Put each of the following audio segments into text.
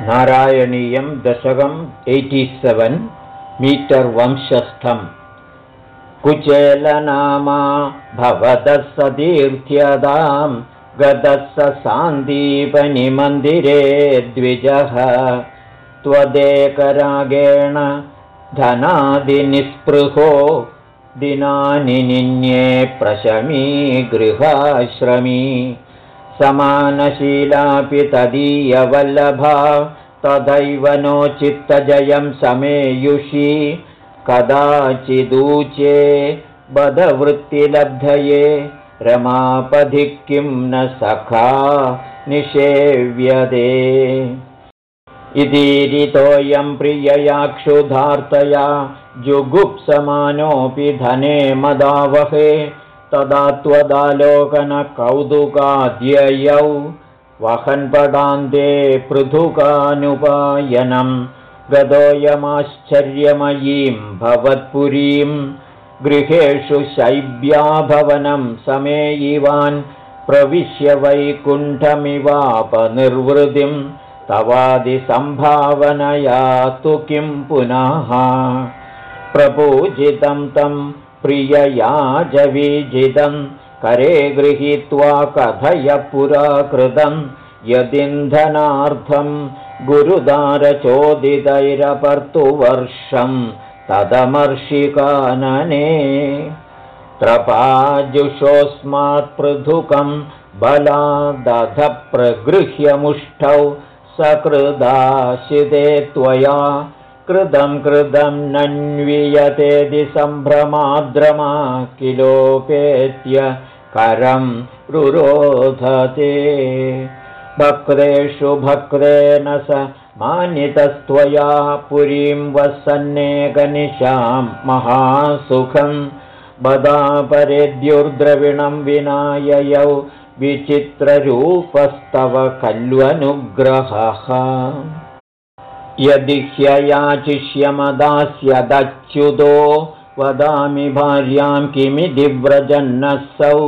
नारायणीयं दशकम् eighty seven metre वंशस्थम्। कुचेलनामा भवतः सतीर्थ्यतां गतः स सान्दीपनिमन्दिरे द्विजः। त्वदेकरागेण धनादिनिःस्पृहो दिनानि निन्ये प्रशमी गृहाश्रमी समानशीलापि तदीयवल्लभा। तथैव नो चित्तजयं समेयुषी। कदाचिदूचे बधवृत्तिलब्धये। रमापधि किं न सखा निषेव्यते। इतीरितोऽयं प्रियया क्षुधार्तया जुगुप्समानोऽपि धने मदावहे तदा त्वदालोकनकौतुकाद्ययौ वहन्पदान्ते पृथुकानुपायनं गतोऽयमाश्चर्यमयीं भवत्पुरीं गृहेषु शैब्याभवनं समेयिवान् प्रविश्य वैकुण्ठमिवापनिर्वृतिं तवादिसम्भावनया तु किं पुनः प्रपूजितं तं प्रिययाजविजितं करे गृहीत्वा कथय पुरा कृतं यदिन्धनार्थं गुरुदारचोदितैरपर्तुवर्षं तदमर्षिकानने। त्रपाजुषोऽस्मात्पृथुकं बलादधप्रगृह्यमुष्टौ सकृदाशिते त्वया कृतं कृतं नन्वियतेदि सम्भ्रमाद्रमा किलोपेत्य करं रुरोधते। भक्तेषु भक्तेन स मानितस्त्वया पुरीं वसन्नेकनिशां महासुखं। बदापरेद्युर्द्रविणं विनाययौ विचित्ररूपस्तव खल्वनुग्रहः यदि ह्ययाचिष्यमदास्यदच्युतो वदामि भार्यां किमिति व्रजन्नसौ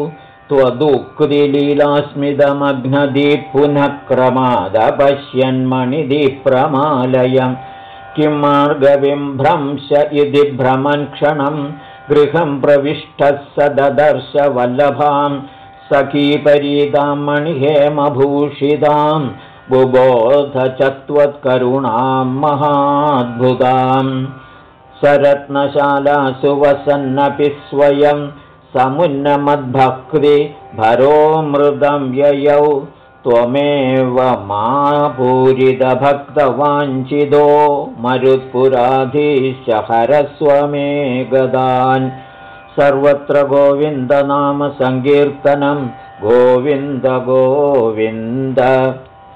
त्वदुक्तिलीलास्मिदमघ्नदीः पुनः क्रमादपश्यन्मणिदिप्रमालयं किं मार्गविम्भ्रंश इति भ्रमन् क्षणं गृहं प्रविष्टः स ददर्श वल्लभां सखीपरीतां मणिहेमभूषितां बुबोध च त्वत्करुणां महाद्भुतां। सरत्नशालासु वसन्नपि स्वयं समुन्नमद्भक्तिभरो मृदं ययौ। त्वमेव मा पूरितभक्तवाञ्छिदो मरुत्पुराधीशहरस्वमे गदान् सर्वत्र गोविन्दनामसङ्कीर्तनं गोविन्द गोविन्द